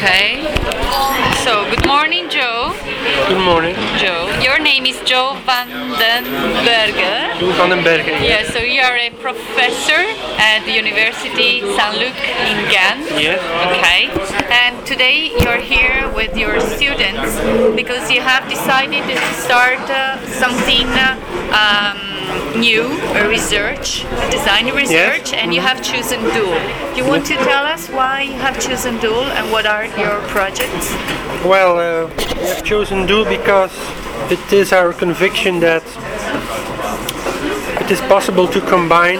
Okay. So, good morning, Jo. Good morning. Jo. Your name is Jo van den Berghe. Jo van den Berghe. Yeah, so you are a professor at the University Saint-Luc in Ghent. Yes. Okay. And today you're here with your students because you have decided to start uh, something uh, um, new, a research, a design research, and you have chosen Doel. You want to tell us why you have chosen Doel and what are your projects? Well, uh, we have chosen Doel because it is our conviction that it is possible to combine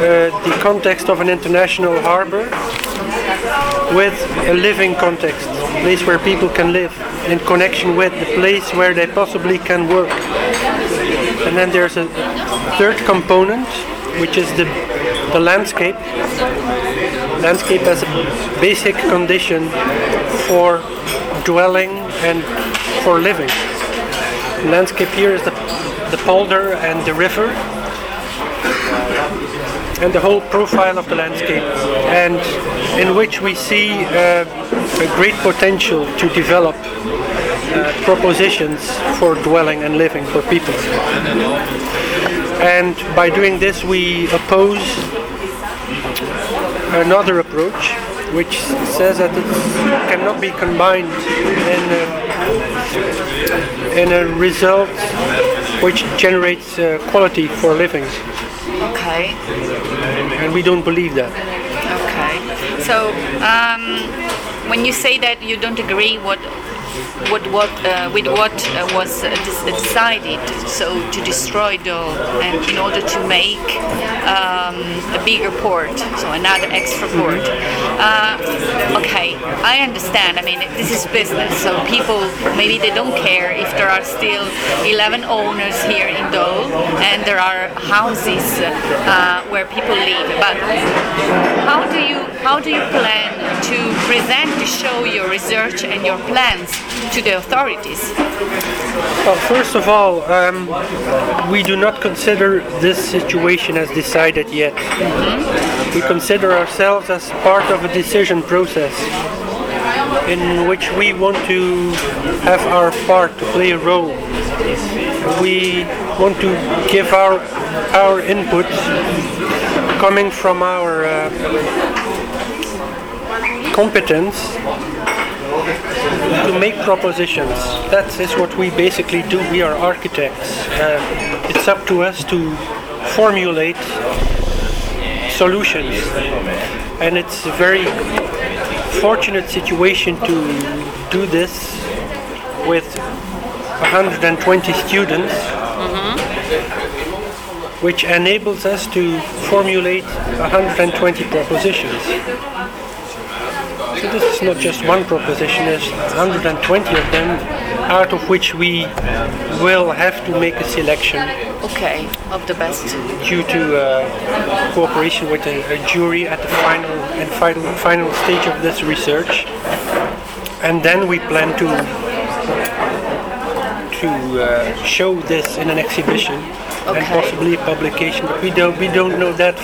uh, the context of an international harbor with a living context, a place where people can live in connection with the place where they possibly can work. And then there's a third component, which is the, the landscape. Landscape as a basic condition for dwelling and for living. Landscape here is the, the polder and the river and the whole profile of the landscape and in which we see uh, a great potential to develop uh, propositions for dwelling and living for people. And by doing this we oppose another approach which says that it cannot be combined in a, in a result which generates uh, quality for living Okay. and we don't believe that. Okay. So, um, when you say that you don't agree what what what uh, with what uh, was uh, decided, so to destroy Doel and in order to make um, a bigger port, so another extra port. Uh, okay, I understand. I mean, this is business, so people maybe they don't care if there are still 11 owners here in Doel and there are houses uh, where people live. But how do you how do you plan to present to show your research and your plans to the authorities? Well, first of all, um, we do not consider this situation as decided yet. We consider ourselves as part of a decision process in which we want to have our part to play a role. We want to give our our input coming from our uh, competence to make propositions. That is what we basically do. We are architects. Uh, it's up to us to formulate solutions. And it's a very fortunate situation to do this with 120 students, which enables us to formulate 120 propositions. So this is not just one proposition, there's 120 of them, out of which we will have to make a selection Okay, of the best. due to uh, cooperation with a, a jury at the final and final, final stage of this research. And then we plan to to uh, show this in an exhibition and possibly a publication. But we don't we don't know that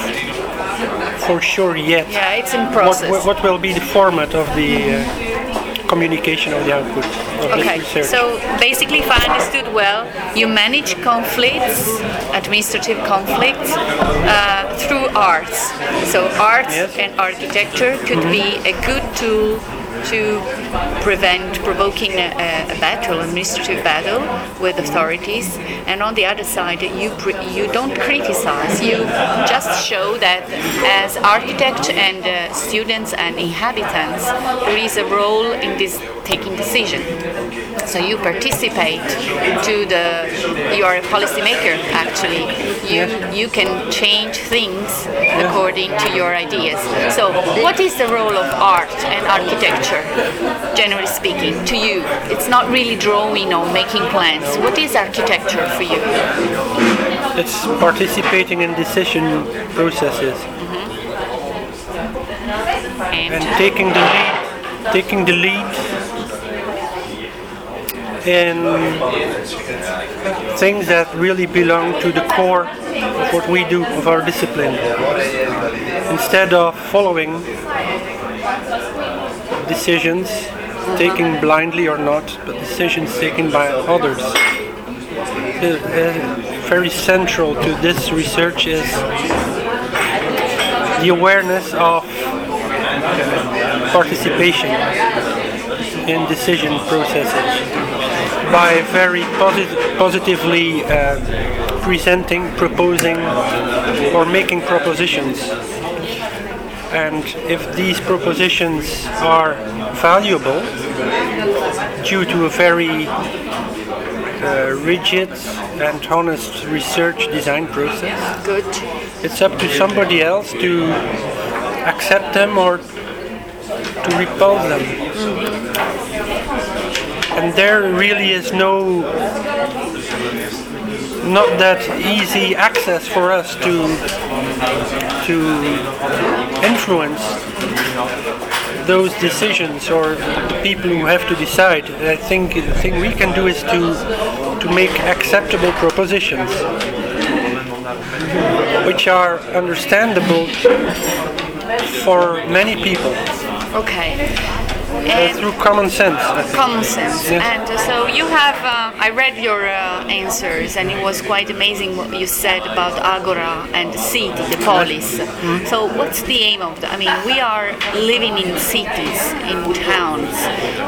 for sure yet. Yeah, it's in process. what, what will be the format of the uh, communication of the output of Okay, this research? so basically, if I understood well, you manage conflicts, administrative conflicts, uh, through arts. So arts Yes. and architecture could be a good tool to prevent provoking a, a- battle, administrative battle with authorities. And on the other side, you pre- you don't criticize. You just show that as architects and uh, students and inhabitants, there is a role in this taking decision. So you participate to the. You are a policymaker. Actually, you you can change things according to your ideas. So, what is the role of art and architecture, generally speaking, to you? It's not really drawing or making plans. What is architecture for you? It's participating in decision processes mm-hmm. And, and taking the lead, taking the lead in things that really belong to the core of what we do, of our discipline. Instead of following decisions taken blindly or not, but decisions taken by others. Uh, uh, very central to this research is the awareness of participation in decision processes by very posit- positively uh, presenting, proposing, or making propositions. And if these propositions are valuable due to a very uh, rigid and honest research design process, Good. it's up to somebody else to accept them or to repulse them. And there really is no not that easy access for us to to influence those decisions or the people who have to decide. I think the thing we can do is to to make acceptable propositions which are understandable for many people Okay. Uh, through common sense. Common sense. Yes. And uh, so you have, uh, I read your uh, answers, and it was quite amazing what you said about Agora and the city, the polis. Mm-hmm. So, what's the aim of that? I mean, we are living in cities, in towns,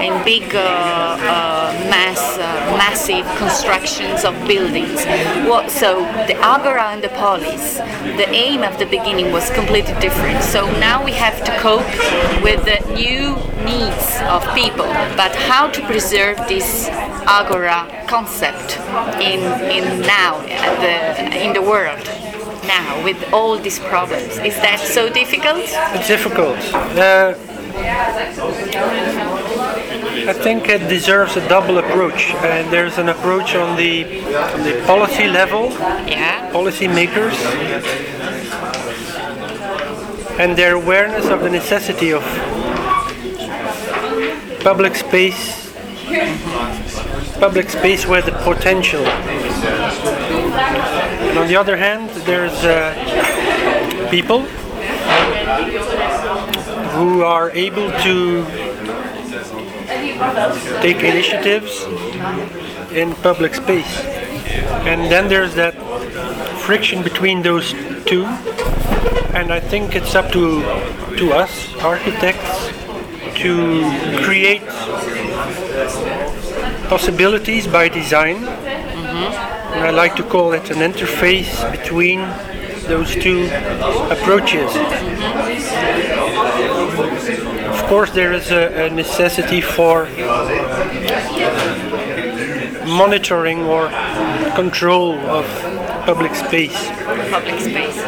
in big, uh, uh, mass, uh, massive constructions of buildings. What, so, the Agora and the polis, the aim of the beginning was completely different. So now we have to cope with the new needs of people, but how to preserve this agora concept in in now the in the world now with all these problems is that so difficult It's difficult. Uh, I think it deserves a double approach. And there's an approach on the on the policy level, yeah policy makers, and their awareness of the necessity of public space, public space where the potential. And on the other hand, there's uh, people who are able to take initiatives in public space. And then there's that friction between those two. And I think it's up to, to us, architects, to create possibilities by design. And I like to call it an interface between those two approaches. Of course, there is a, a necessity for monitoring or control of public space public space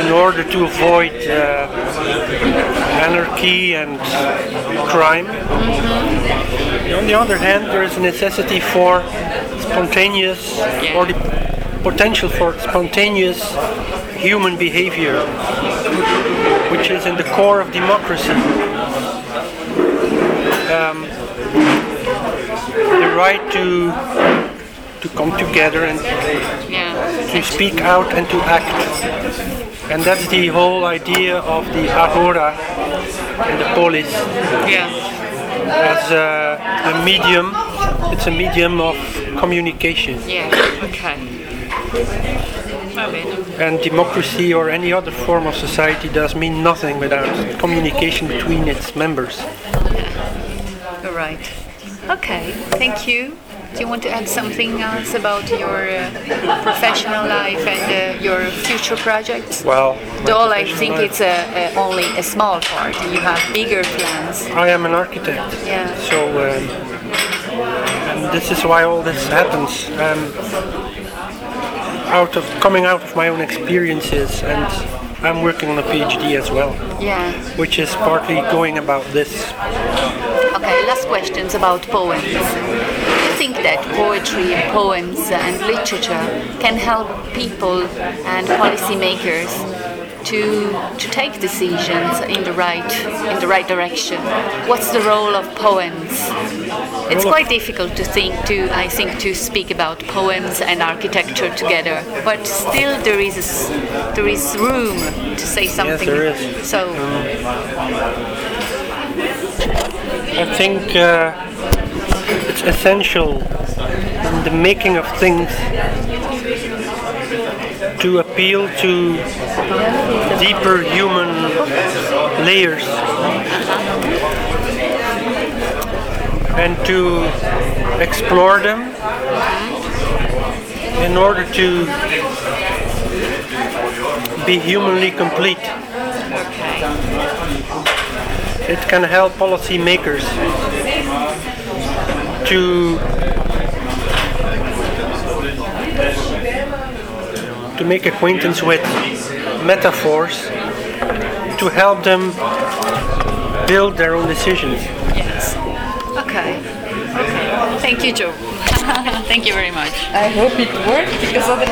in order to avoid uh, anarchy and crime. On the other hand, there is a necessity for spontaneous or the potential for spontaneous human behavior, which is in the core of democracy. Um, the right to to come together and yeah to speak out and to act. And that's the whole idea of the agora and the polis yeah as a, a medium. It's a medium of communication. yeah okay And democracy or any other form of society does mean nothing without communication between its members. You're right. Okay, thank you. Do you want to add something else about your uh, professional life and uh, your future projects? Well, Though I think life- it's a, a, only a small part. You have bigger plans. I am an architect. Yeah. So um, and this is why all this happens. Um, out of coming out of my own experiences, and I'm working on a PhD as well, Yeah. which is partly going about this. Last questions about poems. Do you think that poetry, and poems, and literature can help people and policymakers to to take decisions in the right in the right direction? What's the role of poems? It's quite difficult to think to I think to speak about poems and architecture together, but still there is a there is room to say something. Yes, there is. So um, I think uh, it's essential in the making of things to appeal to deeper human layers and to explore them in order to be humanly complete. It can help policymakers to to make acquaintance with metaphors to help them build their own decisions. Yes. Okay. Okay. Thank you, Jo. Thank you very much. I hope it worked because otherwise